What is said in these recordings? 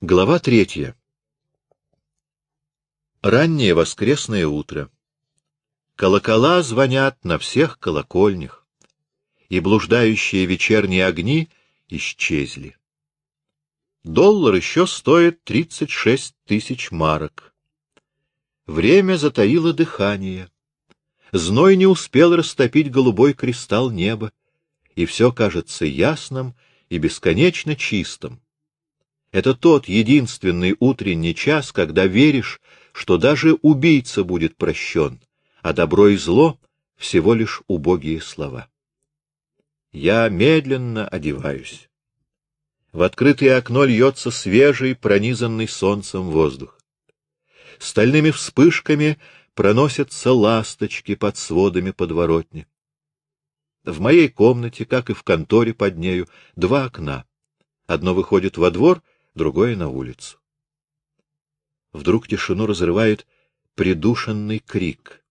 Глава третья. Раннее воскресное утро. Колокола звонят на всех колокольнях, и блуждающие вечерние огни исчезли. Доллар еще стоит 36 тысяч марок. Время затаило дыхание. Зной не успел растопить голубой кристалл неба, и все кажется ясным и бесконечно чистым. Это тот единственный утренний час, когда веришь, что даже убийца будет прощен, а добро и зло — всего лишь убогие слова. Я медленно одеваюсь. В открытое окно льется свежий, пронизанный солнцем воздух. Стальными вспышками проносятся ласточки под сводами подворотни. В моей комнате, как и в конторе под нею, два окна. Одно выходит во двор — другое — на улицу. Вдруг тишину разрывает придушенный крик.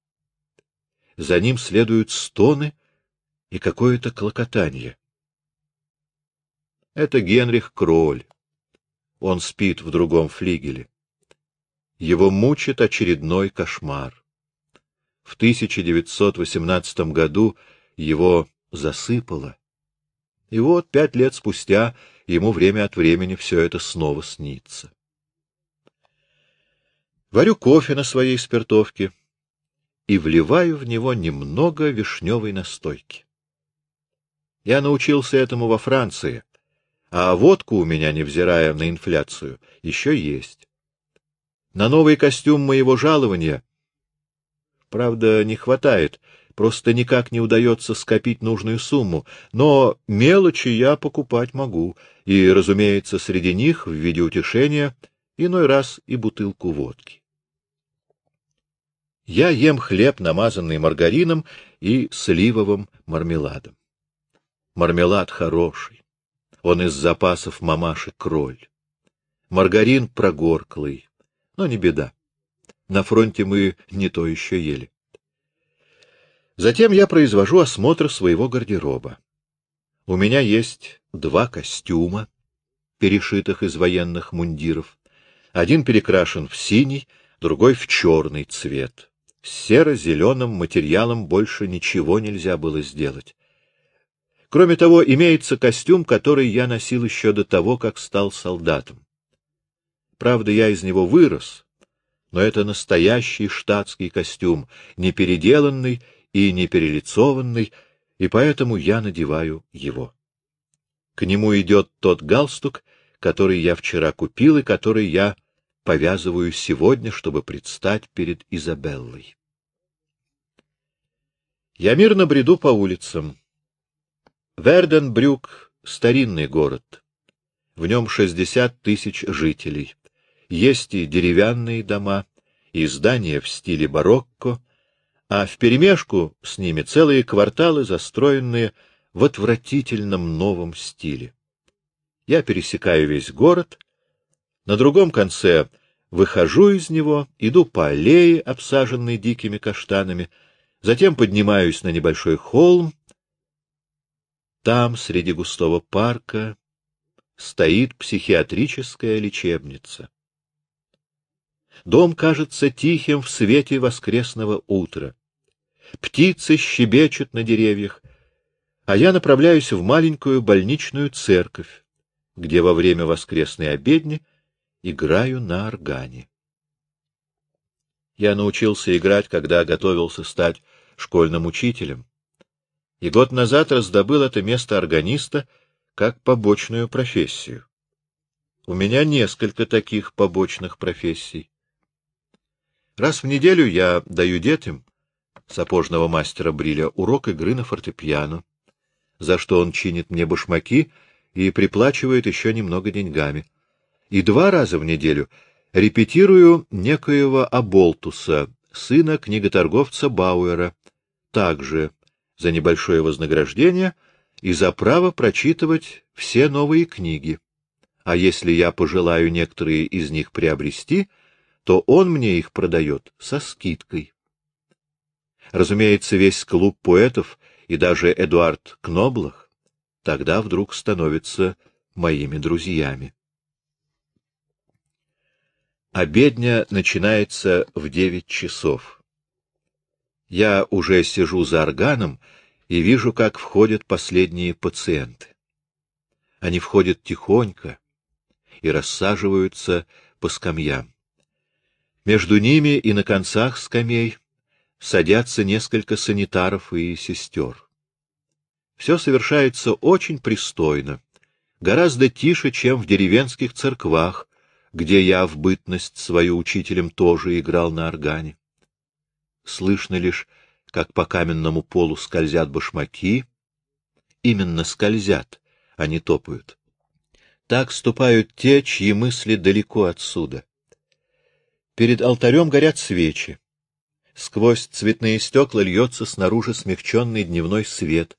За ним следуют стоны и какое-то клокотанье. Это Генрих Кроль. Он спит в другом флигеле. Его мучит очередной кошмар. В 1918 году его засыпало. И вот пять лет спустя ему время от времени все это снова снится. Варю кофе на своей спиртовке и вливаю в него немного вишневой настойки. Я научился этому во Франции, а водка у меня, невзирая на инфляцию, еще есть. На новый костюм моего жалования, правда, не хватает — Просто никак не удается скопить нужную сумму, но мелочи я покупать могу, и, разумеется, среди них, в виде утешения, иной раз и бутылку водки. Я ем хлеб, намазанный маргарином и сливовым мармеладом. Мармелад хороший. Он из запасов мамаши Кроль. Маргарин прогорклый, но не беда. На фронте мы не то еще ели. Затем я произвожу осмотр своего гардероба. У меня есть два костюма, перешитых из военных мундиров. Один перекрашен в синий, другой в черный цвет. С серо-зеленым материалом больше ничего нельзя было сделать. Кроме того, имеется костюм, который я носил еще до того, как стал солдатом. Правда, я из него вырос, но это настоящий штатский костюм, не переделанный и не перелицованный, и поэтому я надеваю его. К нему идет тот галстук, который я вчера купил и который я повязываю сегодня, чтобы предстать перед Изабеллой. Я мирно бреду по улицам. Верденбрюк — старинный город. В нем шестьдесят тысяч жителей. Есть и деревянные дома, и здания в стиле барокко, а вперемешку с ними целые кварталы, застроенные в отвратительном новом стиле. Я пересекаю весь город, на другом конце выхожу из него, иду по аллее, обсаженной дикими каштанами, затем поднимаюсь на небольшой холм. Там, среди густого парка, стоит психиатрическая лечебница. Дом кажется тихим в свете воскресного утра. Птицы щебечут на деревьях, а я направляюсь в маленькую больничную церковь, где во время воскресной обедни играю на органе. Я научился играть, когда готовился стать школьным учителем, и год назад раздобыл это место органиста как побочную профессию. У меня несколько таких побочных профессий. Раз в неделю я даю детям, сапожного мастера Бриля, урок игры на фортепиано, за что он чинит мне башмаки и приплачивает еще немного деньгами. И два раза в неделю репетирую некоего Аболтуса, сына книготорговца Бауэра, также за небольшое вознаграждение и за право прочитывать все новые книги. А если я пожелаю некоторые из них приобрести — то он мне их продает со скидкой. Разумеется, весь клуб поэтов и даже Эдуард Кноблах тогда вдруг становятся моими друзьями. Обедня начинается в девять часов. Я уже сижу за органом и вижу, как входят последние пациенты. Они входят тихонько и рассаживаются по скамьям. Между ними и на концах скамей садятся несколько санитаров и сестер. Все совершается очень пристойно, гораздо тише, чем в деревенских церквах, где я в бытность свою учителем тоже играл на органе. Слышно лишь, как по каменному полу скользят башмаки, именно скользят, а не топают. Так ступают те, чьи мысли далеко отсюда. Перед алтарем горят свечи. Сквозь цветные стекла льется снаружи смягченный дневной свет,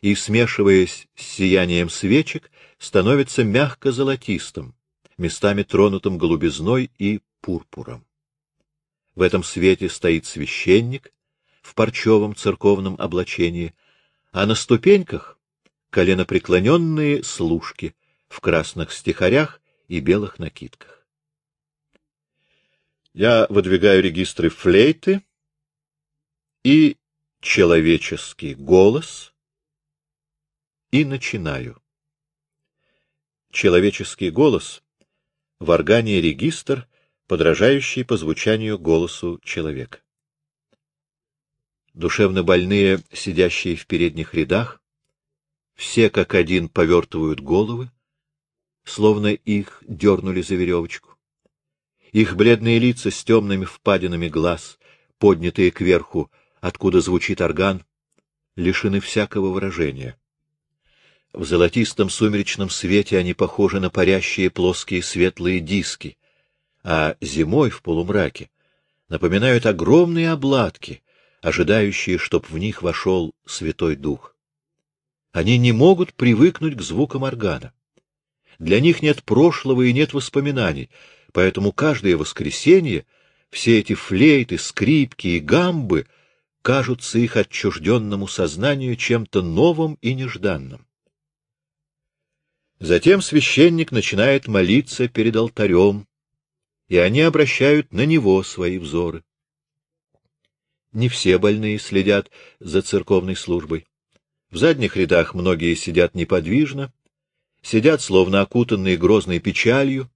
и, смешиваясь с сиянием свечек, становится мягко-золотистым, местами тронутым голубизной и пурпуром. В этом свете стоит священник в парчевом церковном облачении, а на ступеньках — коленопреклоненные служки в красных стихарях и белых накидках. Я выдвигаю регистры флейты и человеческий голос и начинаю. Человеческий голос в органе регистр, подражающий по звучанию голосу человека. Душевно больные, сидящие в передних рядах, все как один повертывают головы, словно их дернули за веревочку. Их бледные лица с темными впадинами глаз, поднятые кверху, откуда звучит орган, лишены всякого выражения. В золотистом сумеречном свете они похожи на парящие плоские светлые диски, а зимой в полумраке напоминают огромные обладки, ожидающие, чтоб в них вошел Святой Дух. Они не могут привыкнуть к звукам органа. Для них нет прошлого и нет воспоминаний, поэтому каждое воскресенье все эти флейты, скрипки и гамбы кажутся их отчужденному сознанию чем-то новым и нежданным. Затем священник начинает молиться перед алтарем, и они обращают на него свои взоры. Не все больные следят за церковной службой. В задних рядах многие сидят неподвижно, сидят словно окутанные грозной печалью,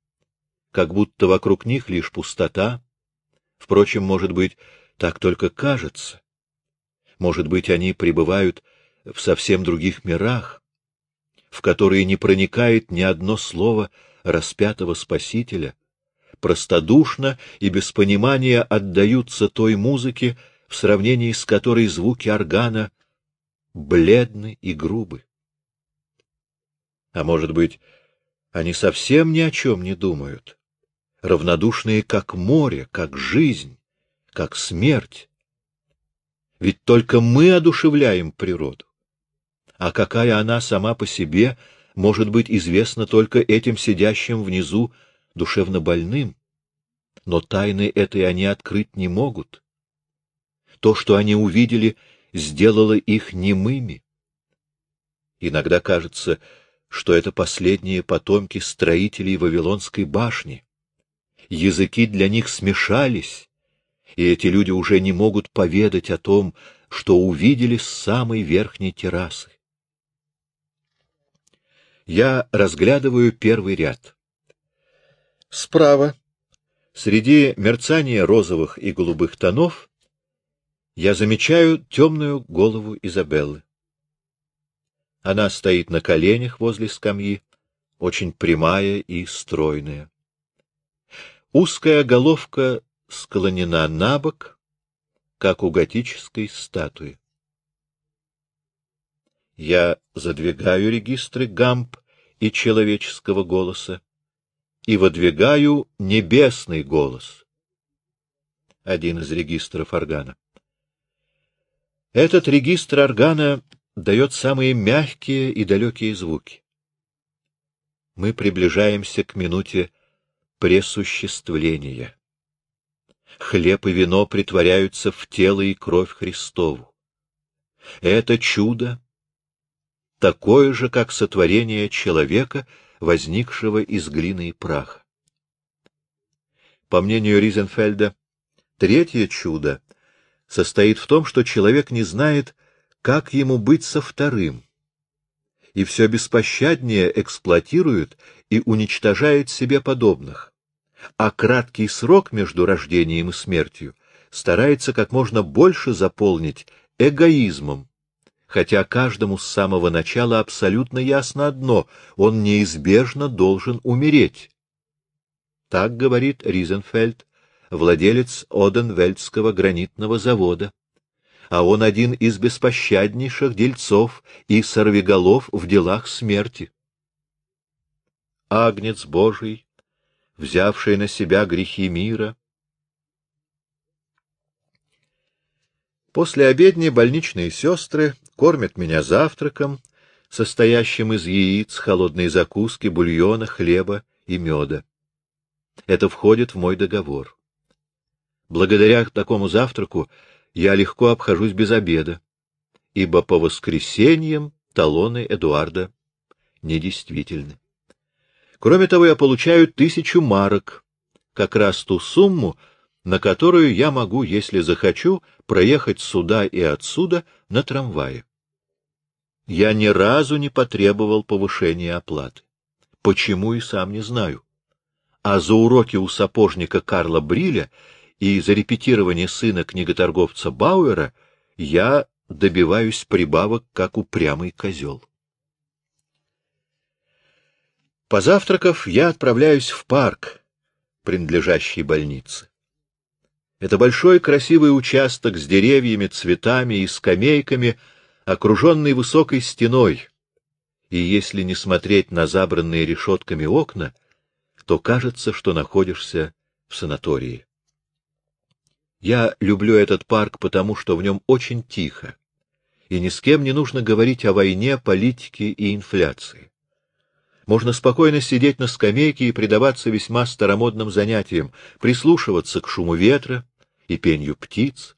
как будто вокруг них лишь пустота. Впрочем, может быть, так только кажется. Может быть, они пребывают в совсем других мирах, в которые не проникает ни одно слово распятого Спасителя, простодушно и без понимания отдаются той музыке, в сравнении с которой звуки органа бледны и грубы. А может быть, они совсем ни о чем не думают, равнодушные как море, как жизнь, как смерть. Ведь только мы одушевляем природу а какая она сама по себе, может быть известна только этим сидящим внизу душевно больным. Но тайны этой они открыть не могут. То, что они увидели, сделало их немыми. Иногда кажется, что это последние потомки строителей Вавилонской башни. Языки для них смешались, и эти люди уже не могут поведать о том, что увидели с самой верхней террасы я разглядываю первый ряд. Справа, среди мерцания розовых и голубых тонов, я замечаю темную голову Изабеллы. Она стоит на коленях возле скамьи, очень прямая и стройная. Узкая головка склонена на бок, как у готической статуи. Я задвигаю регистры гамп и человеческого голоса и выдвигаю небесный голос. Один из регистров органа. Этот регистр органа дает самые мягкие и далекие звуки. Мы приближаемся к минуте пресуществления. Хлеб и вино притворяются в тело и кровь Христову. Это чудо такое же, как сотворение человека, возникшего из глины и праха. по мнению Ризенфельда, третье чудо состоит в том, что человек не знает, как ему быть со вторым, и все беспощаднее эксплуатирует и уничтожает себе подобных, а краткий срок между рождением и смертью старается как можно больше заполнить эгоизмом, хотя каждому с самого начала абсолютно ясно одно — он неизбежно должен умереть. Так говорит Ризенфельд, владелец Оденвельдского гранитного завода, а он один из беспощаднейших дельцов и сорвиголов в делах смерти. Агнец Божий, взявший на себя грехи мира, После обедни больничные сестры кормят меня завтраком, состоящим из яиц, холодной закуски, бульона, хлеба и меда. Это входит в мой договор. Благодаря такому завтраку я легко обхожусь без обеда, ибо по воскресеньям талоны Эдуарда недействительны. Кроме того, я получаю тысячу марок, как раз ту сумму, на которую я могу, если захочу, проехать сюда и отсюда на трамвае. Я ни разу не потребовал повышения оплаты. Почему и сам не знаю. А за уроки у сапожника Карла Бриля и за репетирование сына книготорговца Бауэра я добиваюсь прибавок, как упрямый козел. Позавтракав, я отправляюсь в парк, принадлежащий больнице. Это большой красивый участок с деревьями, цветами и скамейками, окруженный высокой стеной. И если не смотреть на забранные решетками окна, то кажется, что находишься в санатории. Я люблю этот парк, потому что в нем очень тихо, и ни с кем не нужно говорить о войне, политике и инфляции. Можно спокойно сидеть на скамейке и предаваться весьма старомодным занятиям, прислушиваться к шуму ветра, и пенью птиц,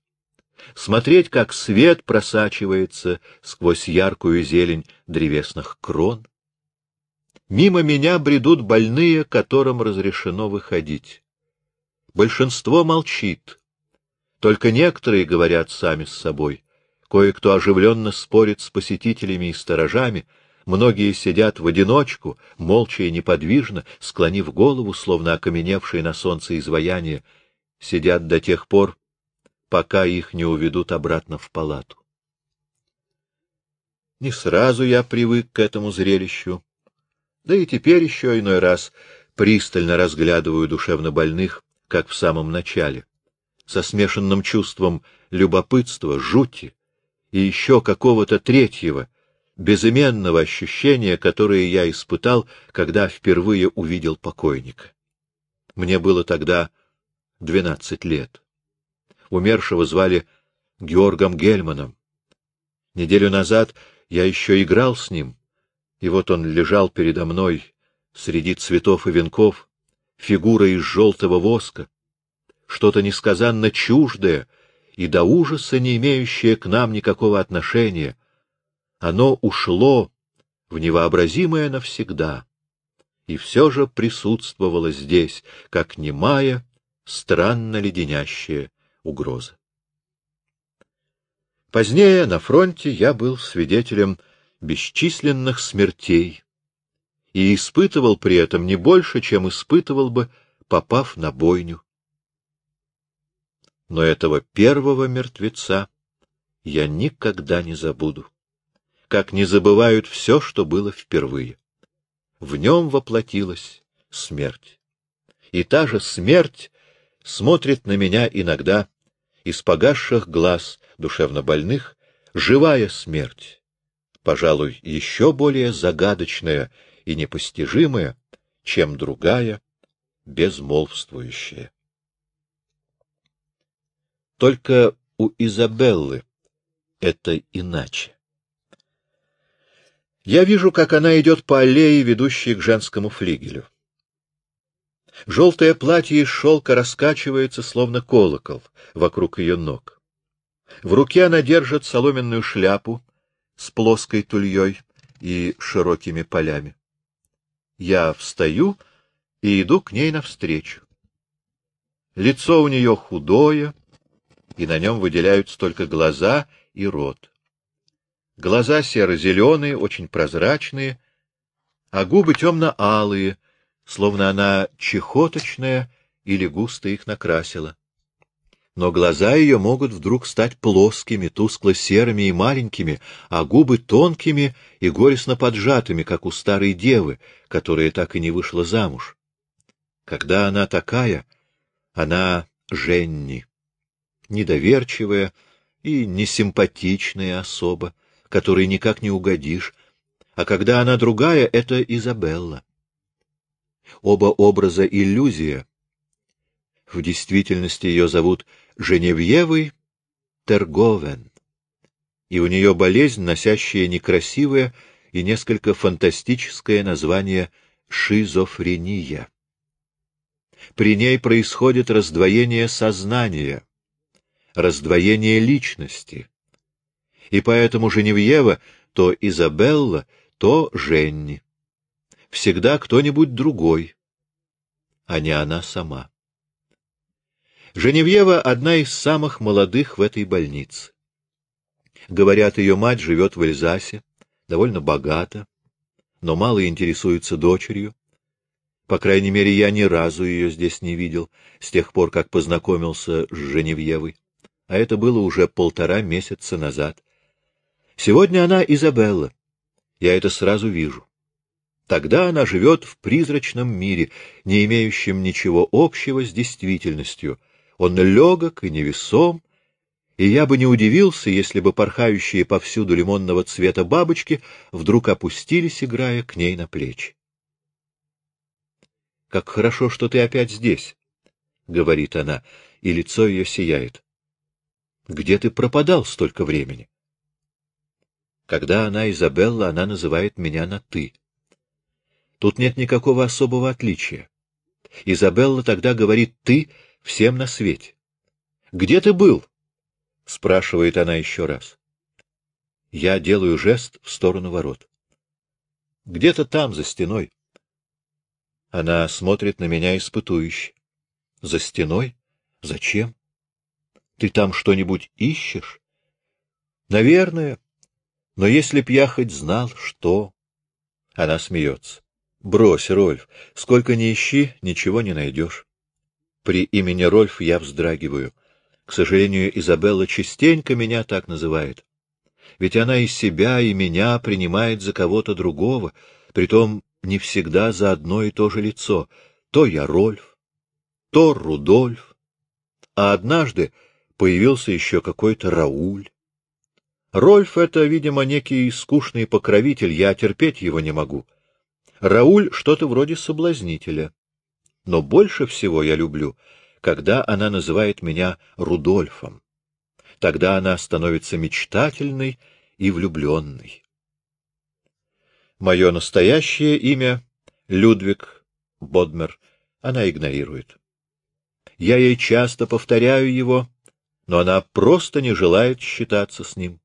смотреть, как свет просачивается сквозь яркую зелень древесных крон. Мимо меня бредут больные, которым разрешено выходить. Большинство молчит. Только некоторые говорят сами с собой. Кое-кто оживленно спорит с посетителями и сторожами, многие сидят в одиночку, молча и неподвижно, склонив голову, словно окаменевшие на солнце изваяния, сидят до тех пор, пока их не уведут обратно в палату. Не сразу я привык к этому зрелищу, да и теперь еще иной раз пристально разглядываю душевно больных, как в самом начале, со смешанным чувством любопытства, жути и еще какого-то третьего, безыменного ощущения, которое я испытал, когда впервые увидел покойника. Мне было тогда двенадцать лет. Умершего звали Георгом Гельманом. Неделю назад я еще играл с ним, и вот он лежал передо мной среди цветов и венков, фигура из желтого воска, что-то несказанно чуждое и до ужаса не имеющее к нам никакого отношения. Оно ушло в невообразимое навсегда, и все же присутствовало здесь, как немая странно леденящая угроза. Позднее на фронте я был свидетелем бесчисленных смертей и испытывал при этом не больше, чем испытывал бы, попав на бойню. Но этого первого мертвеца я никогда не забуду, как не забывают все, что было впервые. В нем воплотилась смерть. И та же смерть смотрит на меня иногда из погасших глаз душевнобольных живая смерть, пожалуй, еще более загадочная и непостижимая, чем другая, безмолвствующая. Только у Изабеллы это иначе. Я вижу, как она идет по аллее, ведущей к женскому флигелю. Желтое платье из шелка раскачивается, словно колокол, вокруг ее ног. В руке она держит соломенную шляпу с плоской тульей и широкими полями. Я встаю и иду к ней навстречу. Лицо у нее худое, и на нем выделяются только глаза и рот. Глаза серо-зеленые, очень прозрачные, а губы темно-алые, словно она чехоточная или густо их накрасила. Но глаза ее могут вдруг стать плоскими, тускло-серыми и маленькими, а губы тонкими и горестно поджатыми, как у старой девы, которая так и не вышла замуж. Когда она такая, она Женни, недоверчивая и несимпатичная особа, которой никак не угодишь, а когда она другая — это Изабелла. Оба образа — иллюзия. В действительности ее зовут Женевьевой Терговен, и у нее болезнь, носящая некрасивое и несколько фантастическое название шизофрения. При ней происходит раздвоение сознания, раздвоение личности, и поэтому Женевьева то Изабелла, то Женни. Всегда кто-нибудь другой, а не она сама. Женевьева — одна из самых молодых в этой больнице. Говорят, ее мать живет в Эльзасе, довольно богата, но мало интересуется дочерью. По крайней мере, я ни разу ее здесь не видел, с тех пор, как познакомился с Женевьевой. А это было уже полтора месяца назад. Сегодня она Изабелла. Я это сразу вижу. Тогда она живет в призрачном мире, не имеющем ничего общего с действительностью, он легок и невесом, и я бы не удивился, если бы порхающие повсюду лимонного цвета бабочки вдруг опустились, играя к ней на плечи. — Как хорошо, что ты опять здесь, — говорит она, и лицо ее сияет. — Где ты пропадал столько времени? Когда она Изабелла, она называет меня на «ты». Тут нет никакого особого отличия. Изабелла тогда говорит «ты» всем на свете. «Где ты был?» — спрашивает она еще раз. Я делаю жест в сторону ворот. «Где-то там, за стеной». Она смотрит на меня испытующе. «За стеной? Зачем? Ты там что-нибудь ищешь?» «Наверное. Но если б я хоть знал, что...» Она смеется. «Брось, Рольф, сколько ни ищи, ничего не найдешь». При имени Рольф я вздрагиваю. К сожалению, Изабелла частенько меня так называет. Ведь она и себя, и меня принимает за кого-то другого, притом не всегда за одно и то же лицо. То я Рольф, то Рудольф, а однажды появился еще какой-то Рауль. Рольф — это, видимо, некий скучный покровитель, я терпеть его не могу. Рауль — что-то вроде соблазнителя. Но больше всего я люблю, когда она называет меня Рудольфом. Тогда она становится мечтательной и влюбленной. Мое настоящее имя — Людвиг Бодмер. Она игнорирует. Я ей часто повторяю его, но она просто не желает считаться с ним.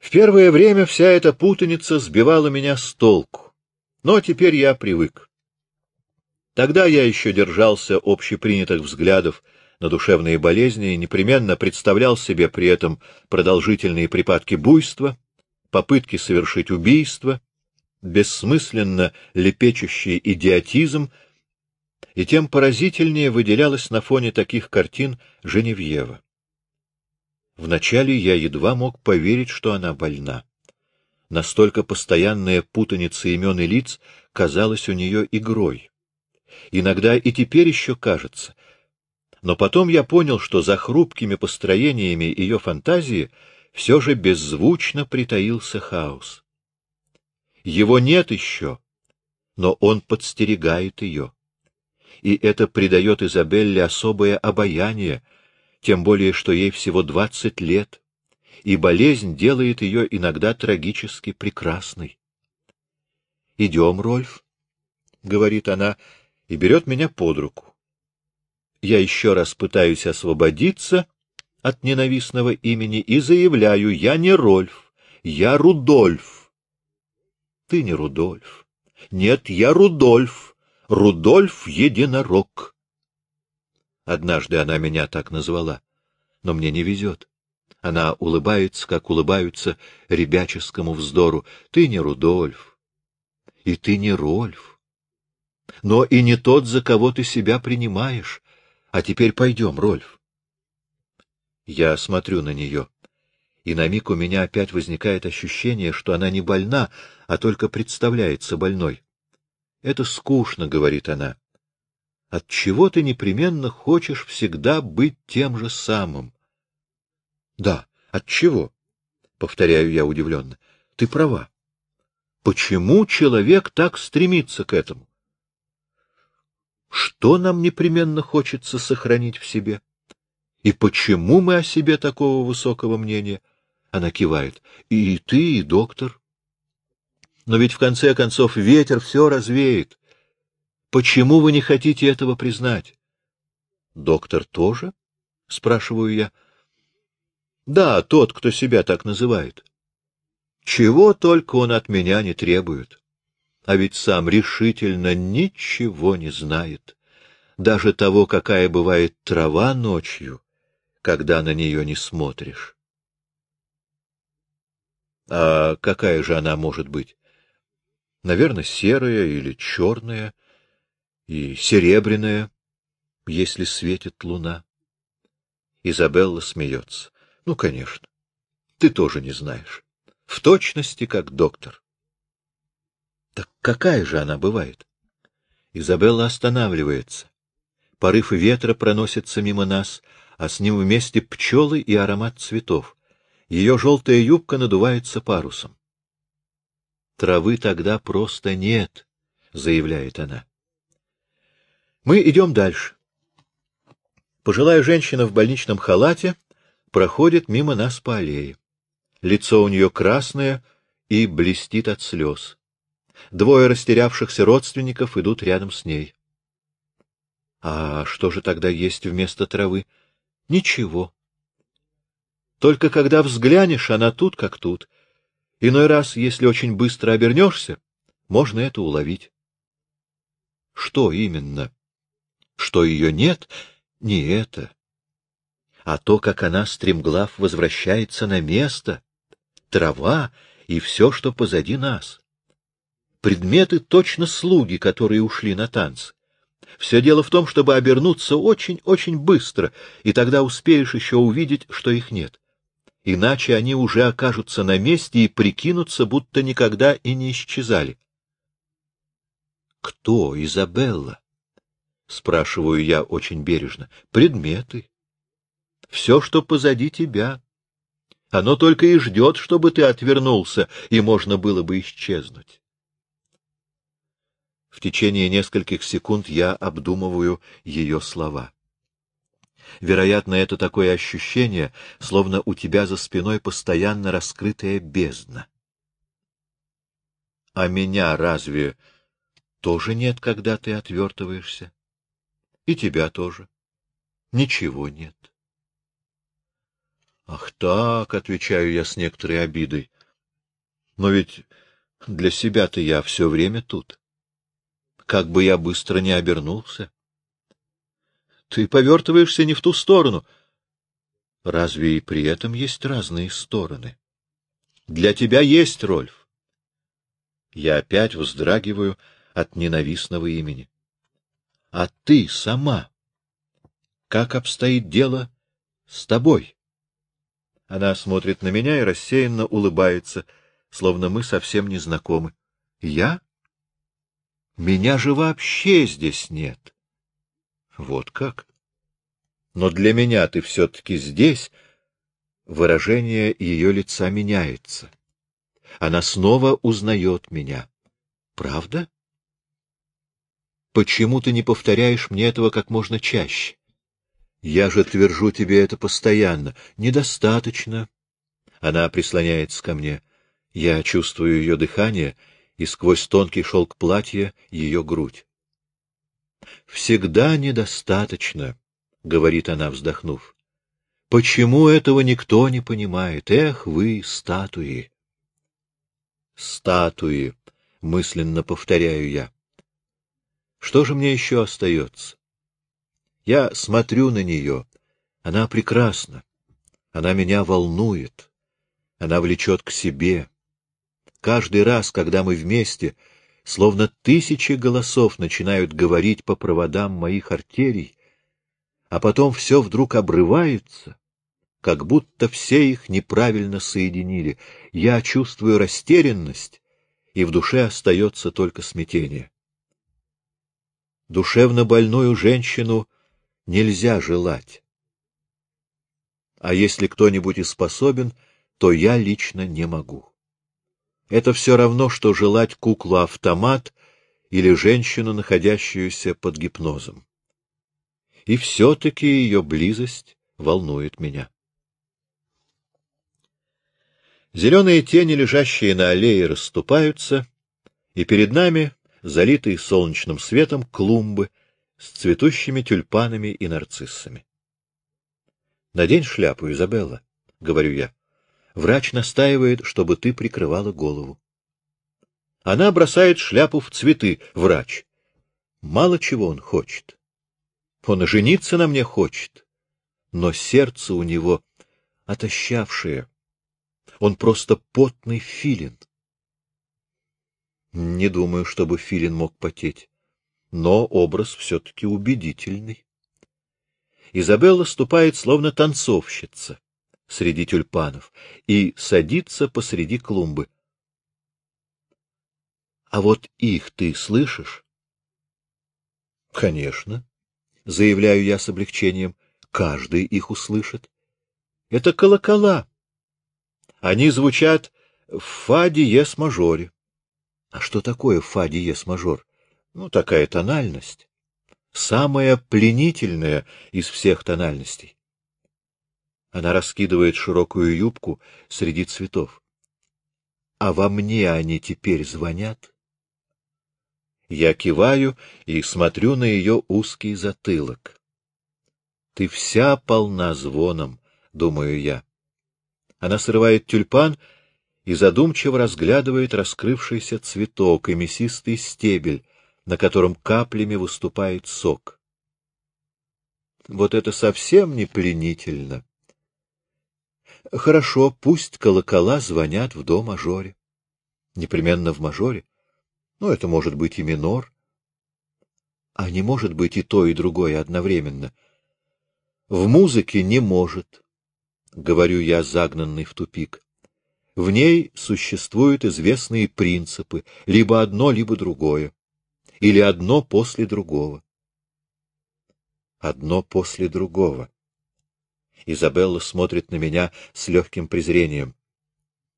В первое время вся эта путаница сбивала меня с толку, но теперь я привык. Тогда я еще держался общепринятых взглядов на душевные болезни и непременно представлял себе при этом продолжительные припадки буйства, попытки совершить убийство, бессмысленно лепечущий идиотизм, и тем поразительнее выделялась на фоне таких картин Женевьева. Вначале я едва мог поверить, что она больна. Настолько постоянная путаница имен и лиц казалась у нее игрой иногда и теперь еще кажется. Но потом я понял, что за хрупкими построениями ее фантазии все же беззвучно притаился хаос. Его нет еще, но он подстерегает ее. И это придает Изабелле особое обаяние, тем более, что ей всего двадцать лет, и болезнь делает ее иногда трагически прекрасной. — Идем, Рольф, — говорит она, и берет меня под руку. Я еще раз пытаюсь освободиться от ненавистного имени и заявляю, я не Рольф, я Рудольф. Ты не Рудольф. Нет, я Рудольф. Рудольф — единорог. Однажды она меня так назвала. Но мне не везет. Она улыбается, как улыбаются ребяческому вздору. Ты не Рудольф. И ты не Рольф. Но и не тот, за кого ты себя принимаешь. А теперь пойдем, Рольф. Я смотрю на нее, и на миг у меня опять возникает ощущение, что она не больна, а только представляется больной. Это скучно, — говорит она. От чего ты непременно хочешь всегда быть тем же самым? Да, от чего? Повторяю я удивленно. Ты права. Почему человек так стремится к этому? Что нам непременно хочется сохранить в себе? И почему мы о себе такого высокого мнения? Она кивает. И ты, и доктор. Но ведь в конце концов ветер все развеет. Почему вы не хотите этого признать? Доктор тоже? Спрашиваю я. Да, тот, кто себя так называет. Чего только он от меня не требует. А ведь сам решительно ничего не знает. Даже того, какая бывает трава ночью, когда на нее не смотришь. А какая же она может быть? Наверное, серая или черная, и серебряная, если светит луна. Изабелла смеется. Ну, конечно. Ты тоже не знаешь. В точности, как доктор. Так какая же она бывает? Изабелла останавливается. Порыв ветра проносится мимо нас, а с ним вместе пчелы и аромат цветов. Ее желтая юбка надувается парусом. Травы тогда просто нет, — заявляет она. Мы идем дальше. Пожилая женщина в больничном халате проходит мимо нас по аллее. Лицо у нее красное и блестит от слез. Двое растерявшихся родственников идут рядом с ней. А что же тогда есть вместо травы? Ничего. Только когда взглянешь, она тут как тут. Иной раз, если очень быстро обернешься, можно это уловить. Что именно? Что ее нет? Не это. А то, как она, стремглав, возвращается на место, трава и все, что позади нас. Предметы точно слуги, которые ушли на танцы. Все дело в том, чтобы обернуться очень-очень быстро, и тогда успеешь еще увидеть, что их нет. Иначе они уже окажутся на месте и прикинутся, будто никогда и не исчезали. — Кто Изабелла? — спрашиваю я очень бережно. — Предметы. Все, что позади тебя. Оно только и ждет, чтобы ты отвернулся, и можно было бы исчезнуть. В течение нескольких секунд я обдумываю ее слова. Вероятно, это такое ощущение, словно у тебя за спиной постоянно раскрытая бездна. А меня разве тоже нет, когда ты отвертываешься? И тебя тоже. Ничего нет. Ах так, отвечаю я с некоторой обидой. Но ведь для себя-то я все время тут как бы я быстро не обернулся. Ты повертываешься не в ту сторону. Разве и при этом есть разные стороны? Для тебя есть, Рольф. Я опять вздрагиваю от ненавистного имени. А ты сама? Как обстоит дело с тобой? Она смотрит на меня и рассеянно улыбается, словно мы совсем не знакомы. Я? Меня же вообще здесь нет. Вот как? Но для меня ты все-таки здесь. Выражение ее лица меняется. Она снова узнает меня. Правда? Почему ты не повторяешь мне этого как можно чаще? Я же твержу тебе это постоянно. Недостаточно. Она прислоняется ко мне. Я чувствую ее дыхание — и сквозь тонкий шелк платья ее грудь. — Всегда недостаточно, — говорит она, вздохнув. — Почему этого никто не понимает? Эх, вы, статуи! — Статуи, — мысленно повторяю я. Что же мне еще остается? Я смотрю на нее. Она прекрасна. Она меня волнует. Она влечет к себе. Каждый раз, когда мы вместе, словно тысячи голосов начинают говорить по проводам моих артерий, а потом все вдруг обрывается, как будто все их неправильно соединили. Я чувствую растерянность, и в душе остается только смятение. Душевно больную женщину нельзя желать. А если кто-нибудь и способен, то я лично не могу. Это все равно, что желать куклу-автомат или женщину, находящуюся под гипнозом. И все-таки ее близость волнует меня. Зеленые тени, лежащие на аллее, расступаются, и перед нами, залитые солнечным светом, клумбы с цветущими тюльпанами и нарциссами. — Надень шляпу, Изабелла, — говорю я. Врач настаивает, чтобы ты прикрывала голову. Она бросает шляпу в цветы, врач. Мало чего он хочет. Он и жениться на мне хочет, но сердце у него отощавшее, он просто потный филин. Не думаю, чтобы филин мог потеть, но образ все-таки убедительный. Изабелла ступает, словно танцовщица, среди тюльпанов и садится посреди клумбы. — А вот их ты слышишь? — Конечно, — заявляю я с облегчением, — каждый их услышит. Это колокола, они звучат в фа диез мажоре. А что такое фа диез мажор? Ну, такая тональность. Самая пленительная из всех тональностей. Она раскидывает широкую юбку среди цветов. А во мне они теперь звонят? Я киваю и смотрю на ее узкий затылок. Ты вся полна звоном, думаю я. Она срывает тюльпан и задумчиво разглядывает раскрывшийся цветок и мясистый стебель, на котором каплями выступает сок. Вот это совсем не пленительно. Хорошо, пусть колокола звонят в до мажоре. Непременно в мажоре. Ну, это может быть и минор. А не может быть и то, и другое одновременно. В музыке не может. — говорю я, загнанный в тупик. В ней существуют известные принципы, либо одно, либо другое, или одно после другого. Одно после другого. Изабелла смотрит на меня с легким презрением.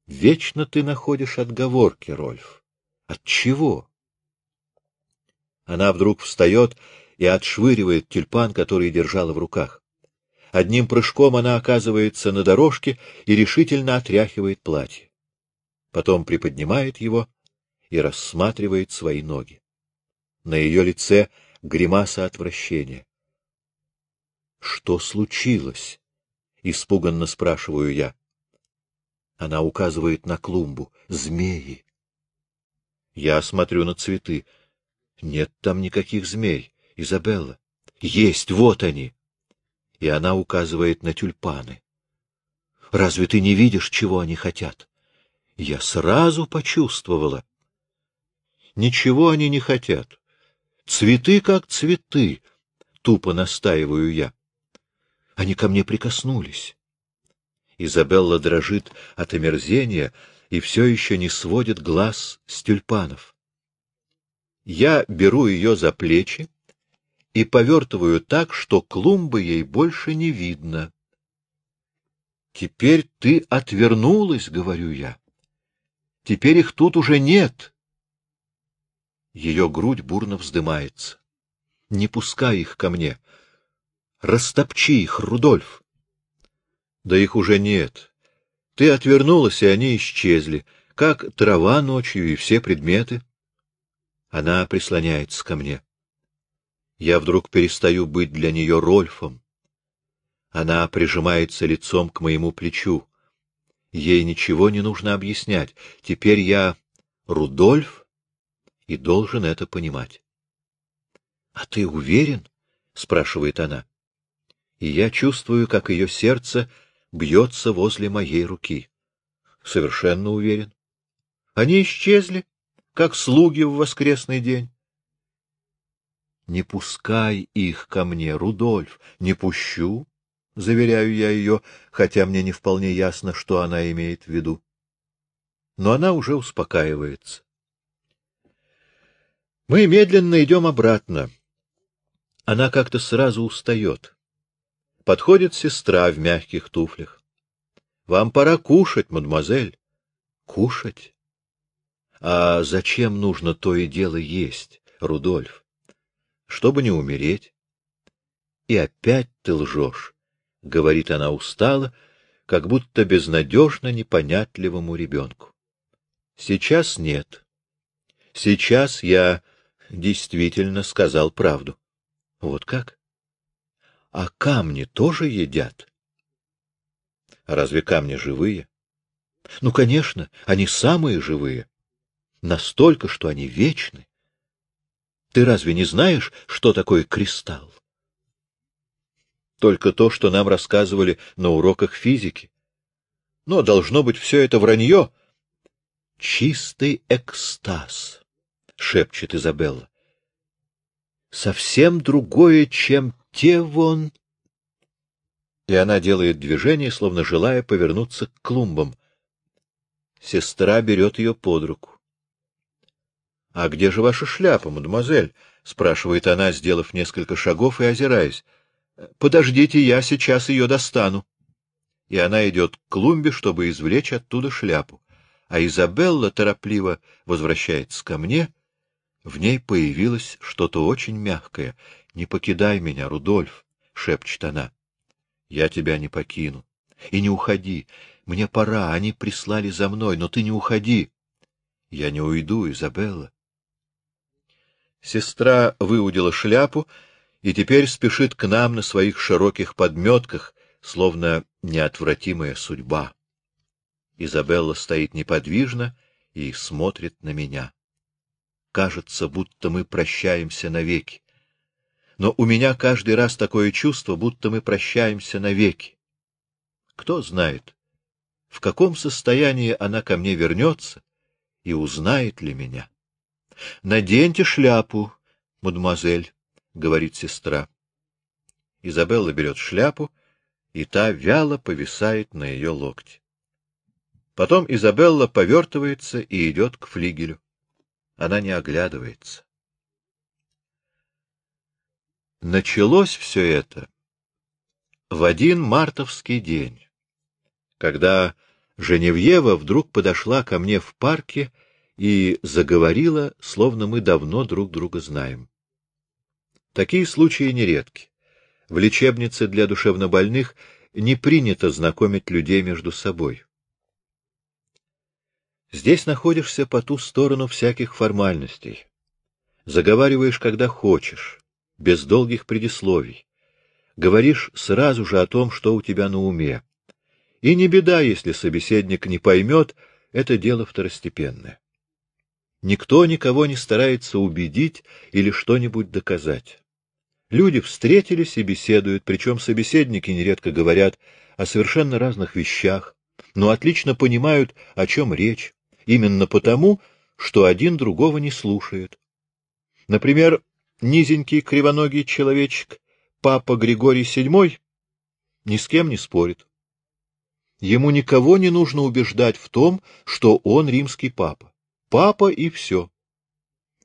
Вечно ты находишь отговорки, Рольф. От чего? Она вдруг встает и отшвыривает тюльпан, который держала в руках. Одним прыжком она оказывается на дорожке и решительно отряхивает платье. Потом приподнимает его и рассматривает свои ноги. На ее лице гримаса отвращения. — Что случилось? — испуганно спрашиваю я. Она указывает на клумбу. Змеи. Я смотрю на цветы. Нет там никаких змей, Изабелла. Есть, вот они и она указывает на тюльпаны. Разве ты не видишь, чего они хотят? Я сразу почувствовала. Ничего они не хотят. Цветы как цветы, тупо настаиваю я. Они ко мне прикоснулись. Изабелла дрожит от омерзения и все еще не сводит глаз с тюльпанов. Я беру ее за плечи и повертываю так, что клумбы ей больше не видно. «Теперь ты отвернулась», — говорю я. «Теперь их тут уже нет». Ее грудь бурно вздымается. «Не пускай их ко мне. Растопчи их, Рудольф». «Да их уже нет. Ты отвернулась, и они исчезли, как трава ночью и все предметы». Она прислоняется ко мне я вдруг перестаю быть для нее Рольфом. Она прижимается лицом к моему плечу. Ей ничего не нужно объяснять. Теперь я Рудольф и должен это понимать. — А ты уверен? — спрашивает она. И я чувствую, как ее сердце бьется возле моей руки. Совершенно уверен. Они исчезли, как слуги в воскресный день. Не пускай их ко мне, Рудольф, не пущу, — заверяю я ее, хотя мне не вполне ясно, что она имеет в виду. Но она уже успокаивается. Мы медленно идем обратно. Она как-то сразу устает. Подходит сестра в мягких туфлях. — Вам пора кушать, мадемуазель. — Кушать? А зачем нужно то и дело есть, Рудольф? Чтобы не умереть. И опять ты лжешь, — говорит она устало, как будто безнадежно непонятливому ребенку. Сейчас нет. Сейчас я действительно сказал правду. Вот как? А камни тоже едят? Разве камни живые? Ну, конечно, они самые живые. Настолько, что они вечны. Ты разве не знаешь, что такое кристалл? Только то, что нам рассказывали на уроках физики. Но должно быть все это вранье. Чистый экстаз шепчет Изабелла. Совсем другое, чем те вон. И она делает движение, словно желая повернуться к клумбам. Сестра берет ее под руку. — А где же ваша шляпа, мадемуазель? — спрашивает она, сделав несколько шагов и озираясь. — Подождите, я сейчас ее достану. И она идет к клумбе, чтобы извлечь оттуда шляпу. А Изабелла торопливо возвращается ко мне — в ней появилось что-то очень мягкое. — Не покидай меня, Рудольф, — шепчет она. — Я тебя не покину. И не уходи. Мне пора, они прислали за мной, но ты не уходи. Я не уйду, Изабелла. Сестра выудила шляпу и теперь спешит к нам на своих широких подметках, словно неотвратимая судьба. Изабелла стоит неподвижно и смотрит на меня кажется, будто мы прощаемся навеки. Но у меня каждый раз такое чувство, будто мы прощаемся навеки. Кто знает, в каком состоянии она ко мне вернется и узнает ли меня. — Наденьте шляпу, мадемуазель, — говорит сестра. Изабелла берет шляпу, и та вяло повисает на ее локте. Потом Изабелла повертывается и идет к флигелю. Она не оглядывается. Началось все это в один мартовский день, когда Женевьева вдруг подошла ко мне в парке и заговорила, словно мы давно друг друга знаем. Такие случаи нередки. В лечебнице для душевнобольных не принято знакомить людей между собой. Здесь находишься по ту сторону всяких формальностей. Заговариваешь, когда хочешь, без долгих предисловий. Говоришь сразу же о том, что у тебя на уме. И не беда, если собеседник не поймет, это дело второстепенное. Никто никого не старается убедить или что-нибудь доказать. Люди встретились и беседуют, причем собеседники нередко говорят о совершенно разных вещах, но отлично понимают, о чем речь, именно потому, что один другого не слушает. Например, низенький кривоногий человечек, папа Григорий VII, ни с кем не спорит. Ему никого не нужно убеждать в том, что он римский папа. Папа и все.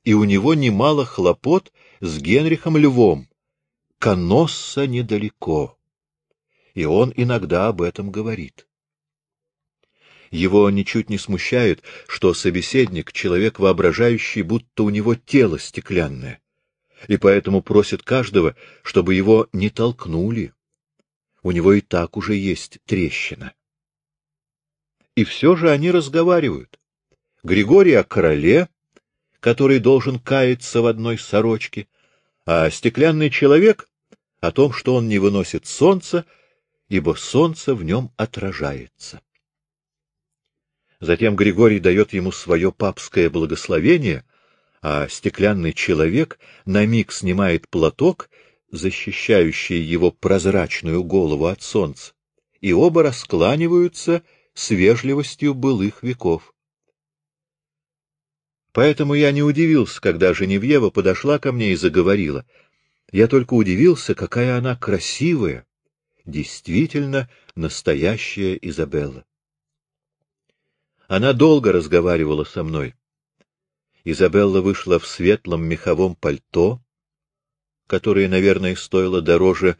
И у него немало хлопот с Генрихом Львом. Коносса недалеко. И он иногда об этом говорит. Его ничуть не смущает, что собеседник — человек воображающий, будто у него тело стеклянное, и поэтому просит каждого, чтобы его не толкнули. У него и так уже есть трещина. И все же они разговаривают. Григорий о короле, который должен каяться в одной сорочке, а стеклянный человек — о том, что он не выносит солнца, ибо солнце в нем отражается. Затем Григорий дает ему свое папское благословение, а стеклянный человек на миг снимает платок, защищающие его прозрачную голову от солнца, и оба раскланиваются с вежливостью былых веков. Поэтому я не удивился, когда Женевьева подошла ко мне и заговорила. Я только удивился, какая она красивая, действительно настоящая Изабелла. Она долго разговаривала со мной. Изабелла вышла в светлом меховом пальто, которое, наверное, стоило дороже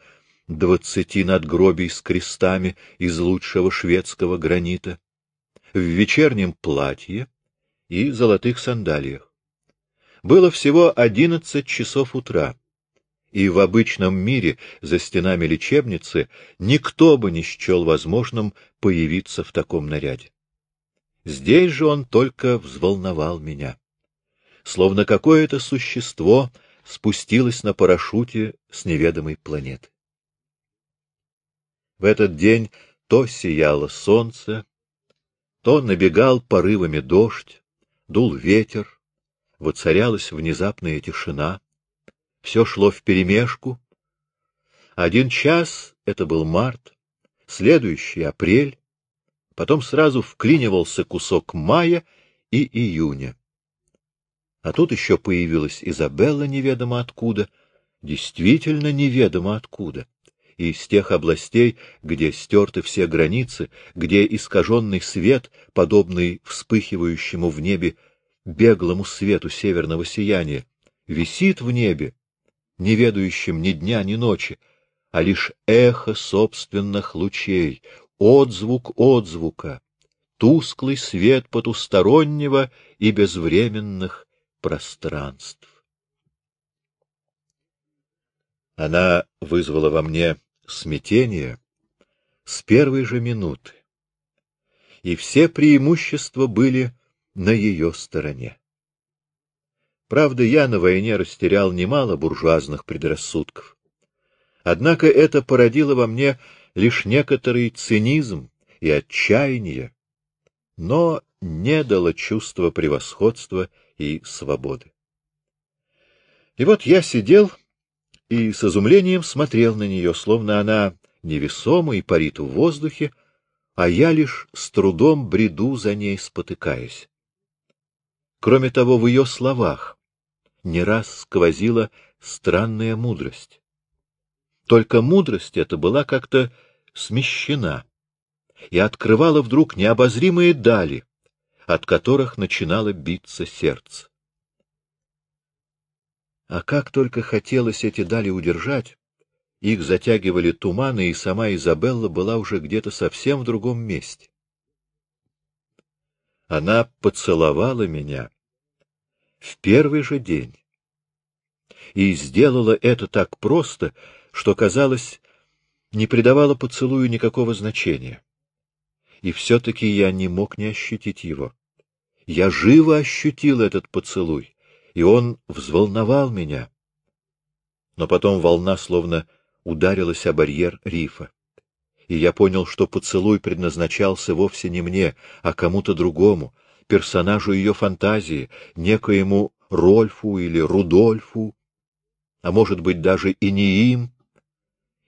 двадцати надгробий с крестами из лучшего шведского гранита, в вечернем платье и золотых сандалиях. Было всего одиннадцать часов утра, и в обычном мире за стенами лечебницы никто бы не счел возможным появиться в таком наряде. Здесь же он только взволновал меня. Словно какое-то существо спустилось на парашюте с неведомой планеты. В этот день то сияло солнце, то набегал порывами дождь, дул ветер, воцарялась внезапная тишина, все шло вперемешку. Один час — это был март, следующий — апрель, потом сразу вклинивался кусок мая и июня. А тут еще появилась Изабелла неведомо откуда, действительно неведомо откуда, из тех областей, где стерты все границы, где искаженный свет, подобный вспыхивающему в небе беглому свету северного сияния, висит в небе, не ведающим ни дня, ни ночи, а лишь эхо собственных лучей, отзвук отзвука, тусклый свет потустороннего и безвременных пространств. Она вызвала во мне смятение с первой же минуты, и все преимущества были на ее стороне. Правда, я на войне растерял немало буржуазных предрассудков. Однако это породило во мне лишь некоторый цинизм и отчаяние, но не дало чувства превосходства и свободы. И вот я сидел и с изумлением смотрел на нее, словно она невесома и парит в воздухе, а я лишь с трудом бреду за ней, спотыкаясь. Кроме того, в ее словах не раз сквозила странная мудрость. Только мудрость эта была как-то смещена и открывала вдруг необозримые дали, от которых начинало биться сердце. А как только хотелось эти дали удержать, их затягивали туманы, и сама Изабелла была уже где-то совсем в другом месте. Она поцеловала меня в первый же день. И сделала это так просто, что, казалось, не придавала поцелую никакого значения. И все-таки я не мог не ощутить его. Я живо ощутил этот поцелуй, и он взволновал меня. Но потом волна словно ударилась о барьер рифа. И я понял, что поцелуй предназначался вовсе не мне, а кому-то другому, персонажу ее фантазии, некоему Рольфу или Рудольфу, а может быть даже и не им,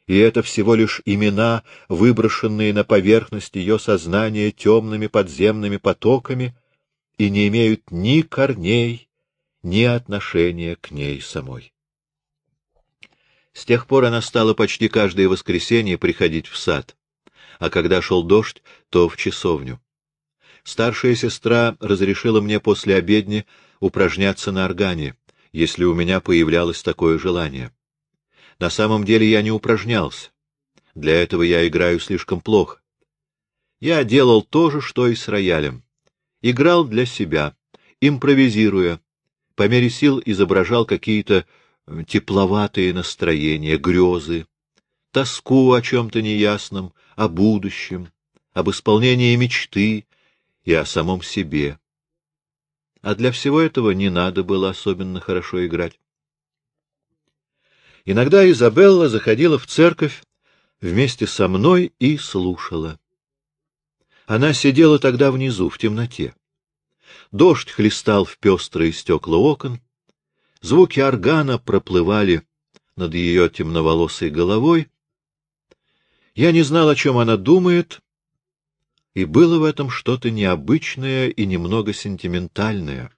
и это всего лишь имена, выброшенные на поверхность ее сознания темными подземными потоками и не имеют ни корней, ни отношения к ней самой. С тех пор она стала почти каждое воскресенье приходить в сад, а когда шел дождь, то в часовню. Старшая сестра разрешила мне после обедни упражняться на органе, если у меня появлялось такое желание. На самом деле я не упражнялся. Для этого я играю слишком плохо. Я делал то же, что и с роялем. Играл для себя, импровизируя, по мере сил изображал какие-то тепловатые настроения, грезы, тоску о чем-то неясном, о будущем, об исполнении мечты и о самом себе а для всего этого не надо было особенно хорошо играть. Иногда Изабелла заходила в церковь вместе со мной и слушала. Она сидела тогда внизу, в темноте. Дождь хлестал в пестрые стекла окон, звуки органа проплывали над ее темноволосой головой. Я не знал, о чем она думает, и было в этом что-то необычное и немного сентиментальное.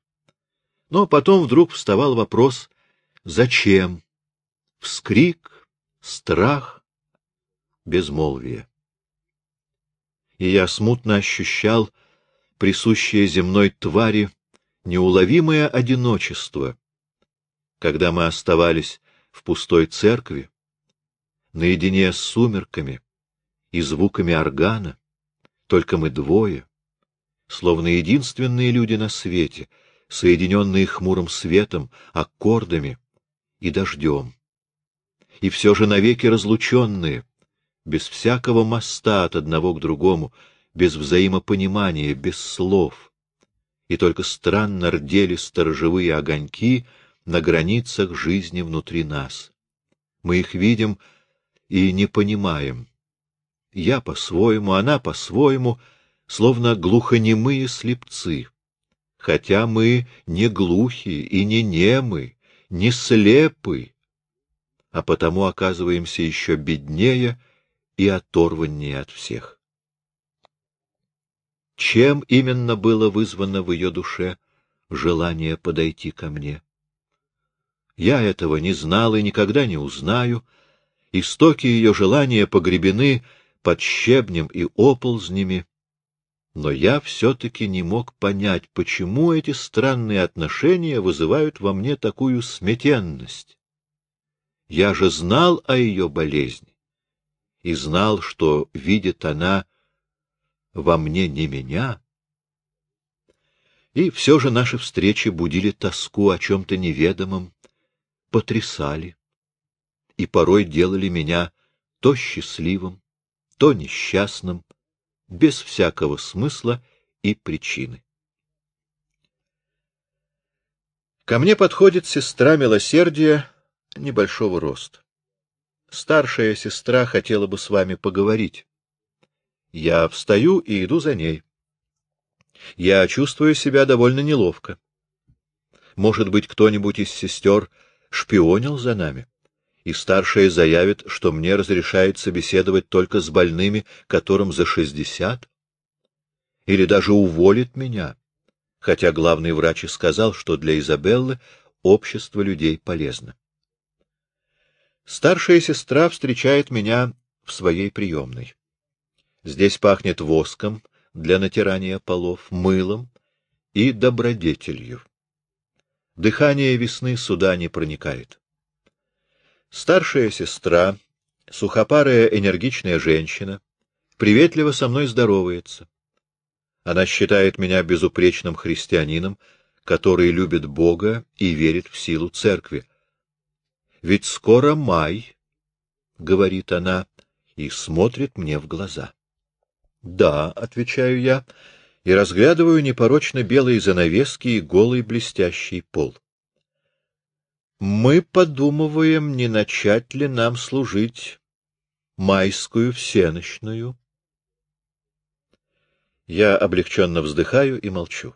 Но потом вдруг вставал вопрос «Зачем?» Вскрик, страх, безмолвие. И я смутно ощущал присущее земной твари неуловимое одиночество, когда мы оставались в пустой церкви, наедине с сумерками и звуками органа, только мы двое, словно единственные люди на свете, соединенные хмурым светом, аккордами и дождем. И все же навеки разлученные, без всякого моста от одного к другому, без взаимопонимания, без слов. И только странно рдели сторожевые огоньки на границах жизни внутри нас. Мы их видим и не понимаем, я по-своему, она по-своему, словно глухонемые слепцы. Хотя мы не глухи и не немы, не слепы, а потому оказываемся еще беднее и оторваннее от всех. Чем именно было вызвано в ее душе желание подойти ко мне? Я этого не знал и никогда не узнаю. Истоки ее желания погребены под щебнем и оползнями, но я все-таки не мог понять, почему эти странные отношения вызывают во мне такую сметенность. Я же знал о ее болезни и знал, что видит она во мне не меня. И все же наши встречи будили тоску о чем-то неведомом, потрясали и порой делали меня то счастливым, то несчастным, без всякого смысла и причины. Ко мне подходит сестра милосердия небольшого роста. Старшая сестра хотела бы с вами поговорить. Я встаю и иду за ней. Я чувствую себя довольно неловко. Может быть, кто-нибудь из сестер шпионил за нами? и старшая заявит, что мне разрешается беседовать только с больными, которым за шестьдесят, или даже уволит меня, хотя главный врач и сказал, что для Изабеллы общество людей полезно. Старшая сестра встречает меня в своей приемной. Здесь пахнет воском для натирания полов, мылом и добродетелью. Дыхание весны сюда не проникает. Старшая сестра, сухопарая энергичная женщина, приветливо со мной здоровается. Она считает меня безупречным христианином, который любит Бога и верит в силу церкви. «Ведь скоро май», — говорит она, и смотрит мне в глаза. «Да», — отвечаю я, и разглядываю непорочно белые занавески и голый блестящий пол. Мы подумываем, не начать ли нам служить майскую всеночную. Я облегченно вздыхаю и молчу.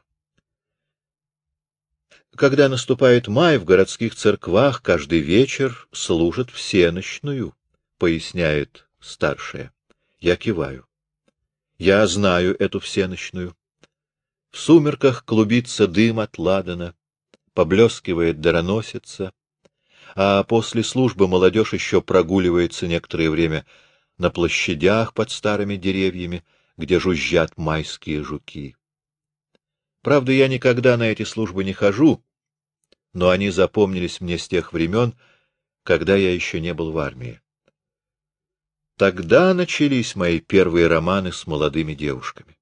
Когда наступает май, в городских церквах каждый вечер служат всеночную, поясняет старшая. Я киваю. Я знаю эту всеночную. В сумерках клубится дым от ладана, поблескивает дароносица, а после службы молодежь еще прогуливается некоторое время на площадях под старыми деревьями, где жужжат майские жуки. Правда, я никогда на эти службы не хожу, но они запомнились мне с тех времен, когда я еще не был в армии. Тогда начались мои первые романы с молодыми девушками.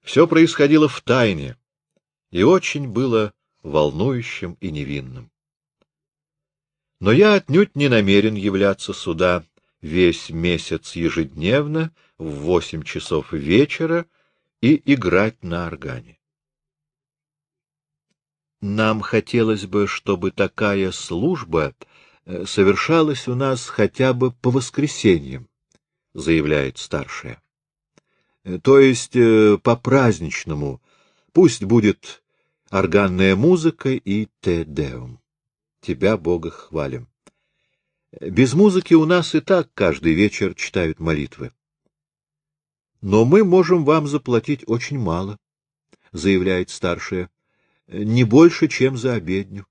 Все происходило в тайне и очень было волнующим и невинным. Но я отнюдь не намерен являться сюда весь месяц ежедневно в восемь часов вечера и играть на органе. Нам хотелось бы, чтобы такая служба э, совершалась у нас хотя бы по воскресеньям, заявляет старшая. Э, то есть э, по праздничному, пусть будет органная музыка и те-деум тебя, Бога, хвалим. Без музыки у нас и так каждый вечер читают молитвы. Но мы можем вам заплатить очень мало, — заявляет старшая, — не больше, чем за обедню.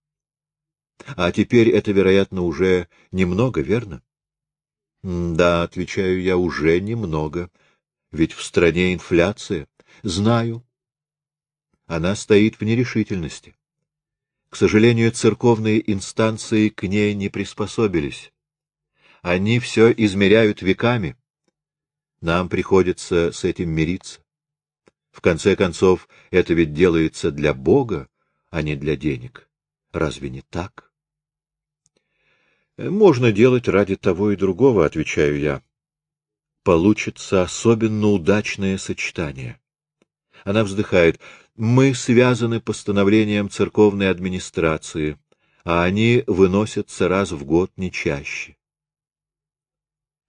А теперь это, вероятно, уже немного, верно? — Да, — отвечаю я, — уже немного. Ведь в стране инфляция. Знаю. Она стоит в нерешительности. К сожалению, церковные инстанции к ней не приспособились. Они все измеряют веками. Нам приходится с этим мириться. В конце концов, это ведь делается для Бога, а не для денег. Разве не так? Можно делать ради того и другого, отвечаю я. Получится особенно удачное сочетание. Она вздыхает. Мы связаны постановлением церковной администрации, а они выносятся раз в год не чаще.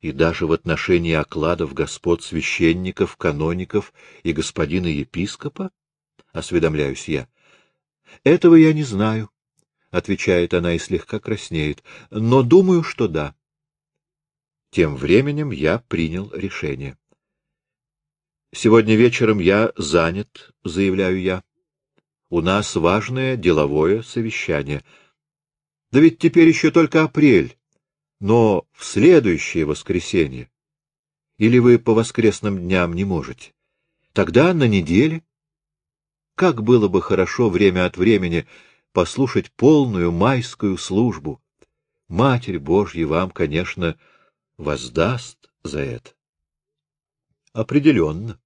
И даже в отношении окладов господ священников, каноников и господина епископа? — осведомляюсь я. — Этого я не знаю, — отвечает она и слегка краснеет, — но думаю, что да. Тем временем я принял решение. Сегодня вечером я занят, заявляю я. У нас важное деловое совещание. Да ведь теперь еще только апрель. Но в следующее воскресенье. Или вы по воскресным дням не можете? Тогда на неделе. Как было бы хорошо время от времени послушать полную майскую службу. Матерь Божья вам, конечно, воздаст за это. Определенно.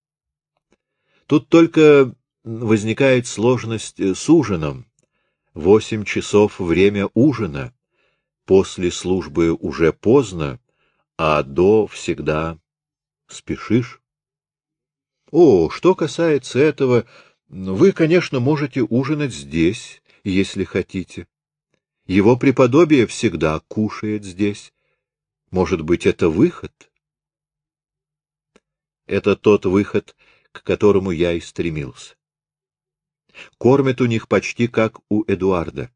Тут только возникает сложность с ужином. Восемь часов — время ужина. После службы уже поздно, а до всегда спешишь. О, что касается этого, вы, конечно, можете ужинать здесь, если хотите. Его преподобие всегда кушает здесь. Может быть, это выход? Это тот выход, к которому я и стремился. Кормят у них почти как у Эдуарда.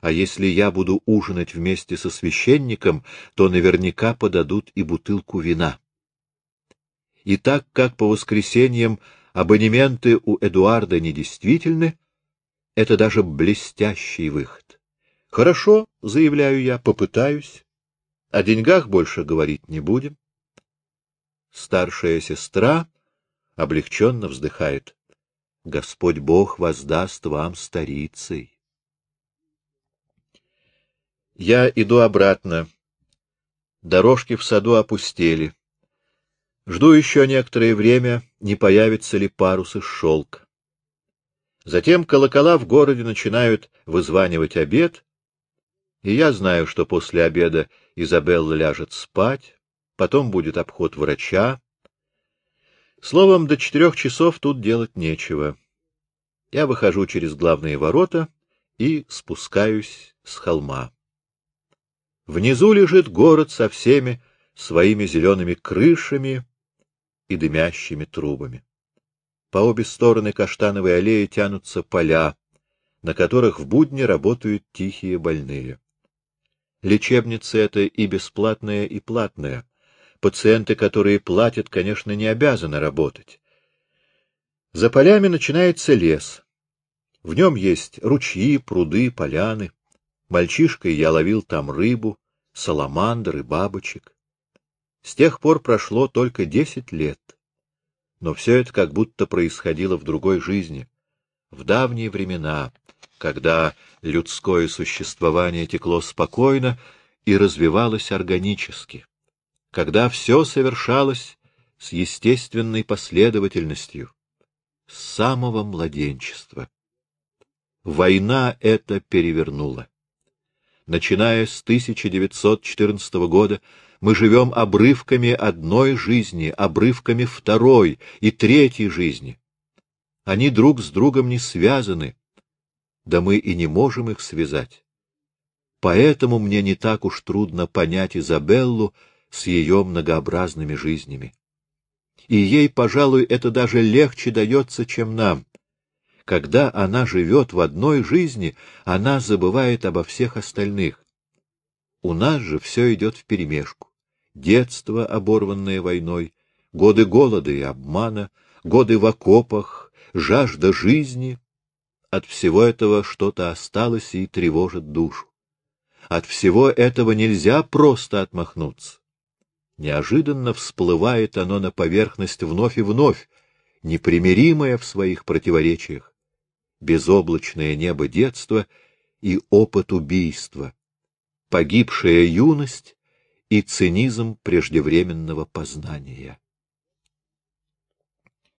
А если я буду ужинать вместе со священником, то наверняка подадут и бутылку вина. И так как по воскресеньям абонементы у Эдуарда недействительны, это даже блестящий выход. Хорошо, заявляю я, попытаюсь. О деньгах больше говорить не будем. Старшая сестра облегченно вздыхает. Господь Бог воздаст вам старицей. Я иду обратно. Дорожки в саду опустели. Жду еще некоторое время, не появится ли парус из шелка. Затем колокола в городе начинают вызванивать обед, и я знаю, что после обеда Изабелла ляжет спать, потом будет обход врача, Словом, до четырех часов тут делать нечего. Я выхожу через главные ворота и спускаюсь с холма. Внизу лежит город со всеми своими зелеными крышами и дымящими трубами. По обе стороны каштановой аллеи тянутся поля, на которых в будни работают тихие больные. Лечебница эта и бесплатная, и платная пациенты, которые платят, конечно, не обязаны работать. За полями начинается лес. В нем есть ручьи, пруды, поляны. Мальчишкой я ловил там рыбу, саламандр и бабочек. С тех пор прошло только десять лет. Но все это как будто происходило в другой жизни, в давние времена, когда людское существование текло спокойно и развивалось органически когда все совершалось с естественной последовательностью, с самого младенчества. Война это перевернула. Начиная с 1914 года мы живем обрывками одной жизни, обрывками второй и третьей жизни. Они друг с другом не связаны, да мы и не можем их связать. Поэтому мне не так уж трудно понять Изабеллу, с ее многообразными жизнями. И ей, пожалуй, это даже легче дается, чем нам. Когда она живет в одной жизни, она забывает обо всех остальных. У нас же все идет вперемешку. Детство, оборванное войной, годы голода и обмана, годы в окопах, жажда жизни. От всего этого что-то осталось и тревожит душу. От всего этого нельзя просто отмахнуться. Неожиданно всплывает оно на поверхность вновь и вновь, непримиримое в своих противоречиях. Безоблачное небо детства и опыт убийства, погибшая юность и цинизм преждевременного познания.